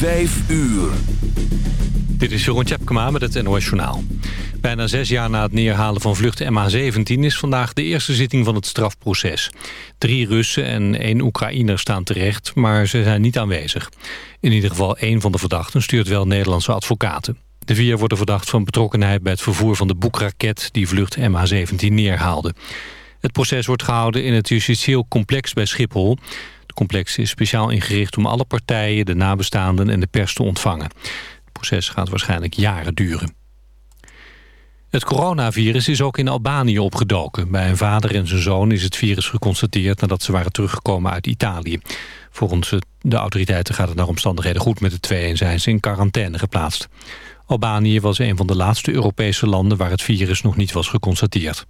Vijf uur. Dit is Jeroen Tjepkema met het NOS Journaal. Bijna zes jaar na het neerhalen van vlucht MH17 is vandaag de eerste zitting van het strafproces. Drie Russen en één Oekraïner staan terecht, maar ze zijn niet aanwezig. In ieder geval één van de verdachten stuurt wel Nederlandse advocaten. De vier worden verdacht van betrokkenheid bij het vervoer van de boekraket die vlucht MH17 neerhaalde. Het proces wordt gehouden in het justitieel complex bij Schiphol. Is speciaal ingericht om alle partijen, de nabestaanden en de pers te ontvangen. Het proces gaat waarschijnlijk jaren duren. Het coronavirus is ook in Albanië opgedoken. Bij een vader en zijn zoon is het virus geconstateerd nadat ze waren teruggekomen uit Italië. Volgens de autoriteiten gaat het naar omstandigheden goed met de twee en zijn ze in quarantaine geplaatst. Albanië was een van de laatste Europese landen waar het virus nog niet was geconstateerd.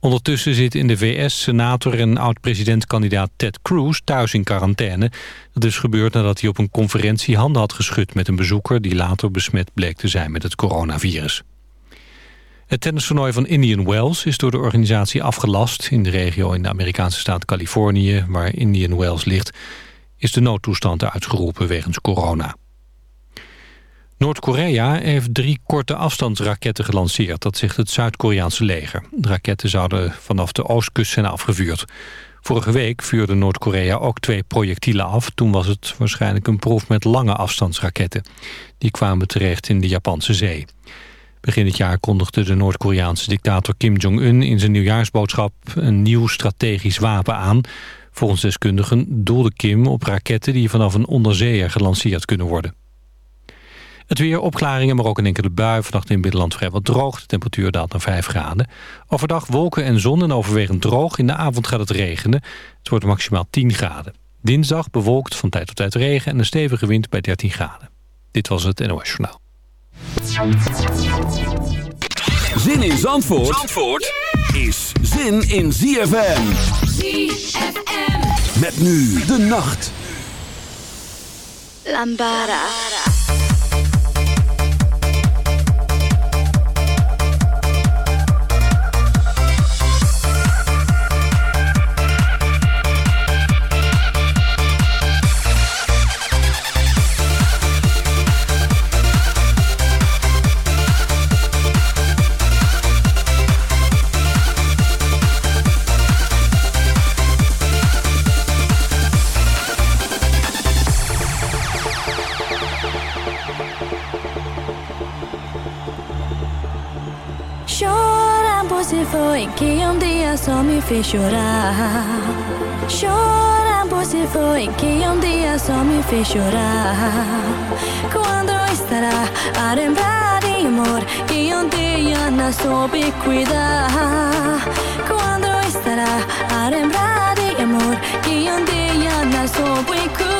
Ondertussen zit in de VS senator en oud-presidentkandidaat Ted Cruz thuis in quarantaine. Dat is gebeurd nadat hij op een conferentie handen had geschud met een bezoeker... die later besmet bleek te zijn met het coronavirus. Het tennistoernooi van Indian Wells is door de organisatie afgelast. In de regio in de Amerikaanse staat Californië, waar Indian Wells ligt... is de noodtoestand uitgeroepen wegens corona. Noord-Korea heeft drie korte afstandsraketten gelanceerd. Dat zegt het Zuid-Koreaanse leger. De raketten zouden vanaf de oostkust zijn afgevuurd. Vorige week vuurde Noord-Korea ook twee projectielen af. Toen was het waarschijnlijk een proef met lange afstandsraketten. Die kwamen terecht in de Japanse zee. Begin dit jaar kondigde de Noord-Koreaanse dictator Kim Jong-un... in zijn nieuwjaarsboodschap een nieuw strategisch wapen aan. Volgens deskundigen doelde Kim op raketten... die vanaf een onderzeeër gelanceerd kunnen worden. Het weer opklaringen, maar ook een enkele bui. Vannacht in het binnenland vrijwel droog. De temperatuur daalt naar 5 graden. Overdag wolken en zon en overwegend droog. In de avond gaat het regenen. Het wordt maximaal 10 graden. Dinsdag bewolkt van tijd tot tijd regen en een stevige wind bij 13 graden. Dit was het NOS Journaal. Zin in Zandvoort, Zandvoort is zin in ZFM. ZFM. Met nu de nacht. Lambada. Se foi que um dia só me fez chorar. Chora, você foi que um dia só me fez chorar. Quando estará a lembrar de amor que um dia não soube cuidar? Quando estará a lembrar de amor que um dia não soube cuidar?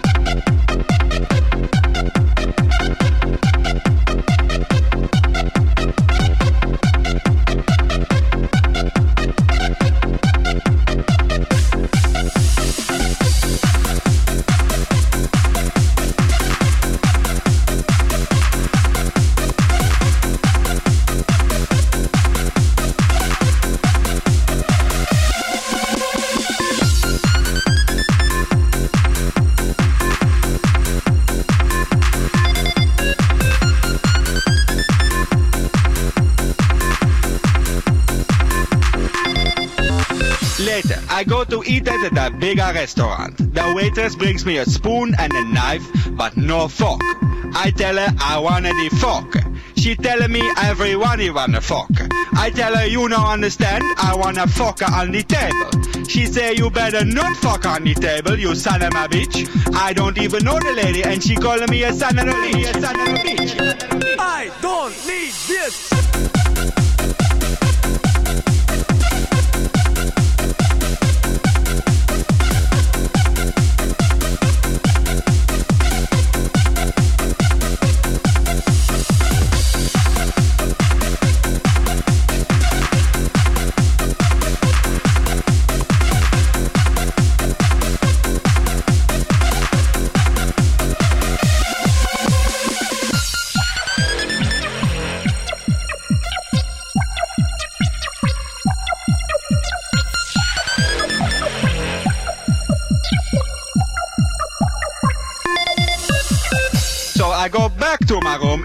I go to eat at a bigger restaurant. The waitress brings me a spoon and a knife, but no fork. I tell her I want the fork. She tell me everyone you want a fork. I tell her you no understand, I want a fork on the table. She say you better not fuck on the table, you son of a bitch. I don't even know the lady and she calling me a son of a bitch. A son of a bitch. to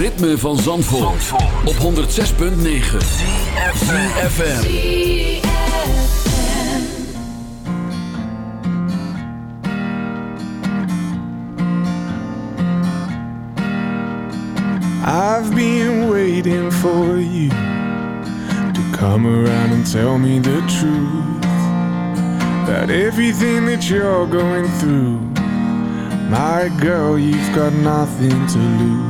ritme van Zandvoort, Zandvoort. op 106.9 FM. I've been waiting for you to come around and tell me the truth about everything that you're going through. My girl, you've got nothing to lose.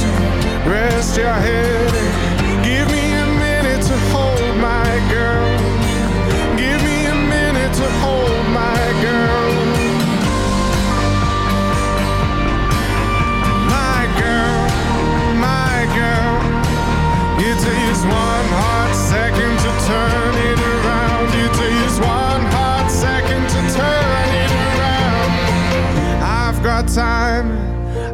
to rest your head. Give me a minute to hold my girl. Give me a minute to hold my girl. My girl, my girl. It takes one hot second to turn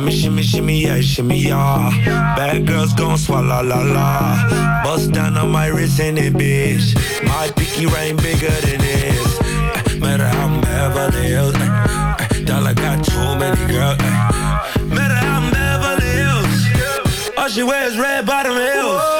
Shimmy, shimmy, shimmy, yeah, shimmy, yeah. Bad girls gon' swallow la la. Bust down on my wrist and it, bitch. My pinky ring bigger than this. Eh, Matter how I'm Beverly Hills. eh, eh, Dollar got too many girls. eh. Matter how I'm Beverly Hills. All she wears red bottom heels.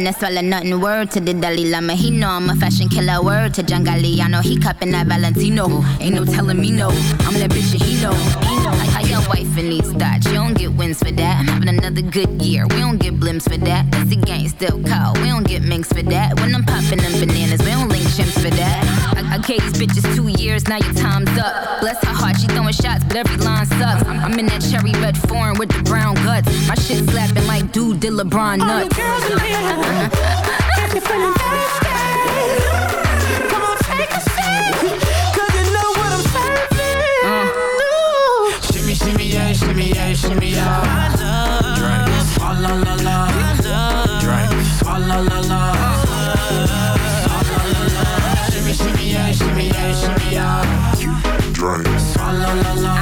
No swallow nothing. Word to the Dalai Lama, he know I'm a fashion killer. Word to John Galliano, he cupping that Valentino. Ain't no telling me no, I'm that bitch and he know. He know. How your wife in these thoughts, you don't get wins for that. I'm having another good year, we don't get blimps for that. That's the gang still call, we don't get minks for that. When I'm popping them bananas, we don't link chimps for that. I, I gave these bitches two years, now your time's up. Bless her heart, she throwing shots, but every line sucks. I'm, I'm in that cherry red foreign with the brown guts. My shit slapping like dude did LeBron nuts. All you nuts. girls in here, if you're feeling thirsty, come on, take a sip, 'cause you know what I'm serving. Shimmy, shimmy, yeah, shimmy, yeah, shimmy, yeah. Drink, swalla la la. Drink, swalla la la. Swalla yeah, shimmy, yeah, shimmy, yeah. Drink, swalla la la.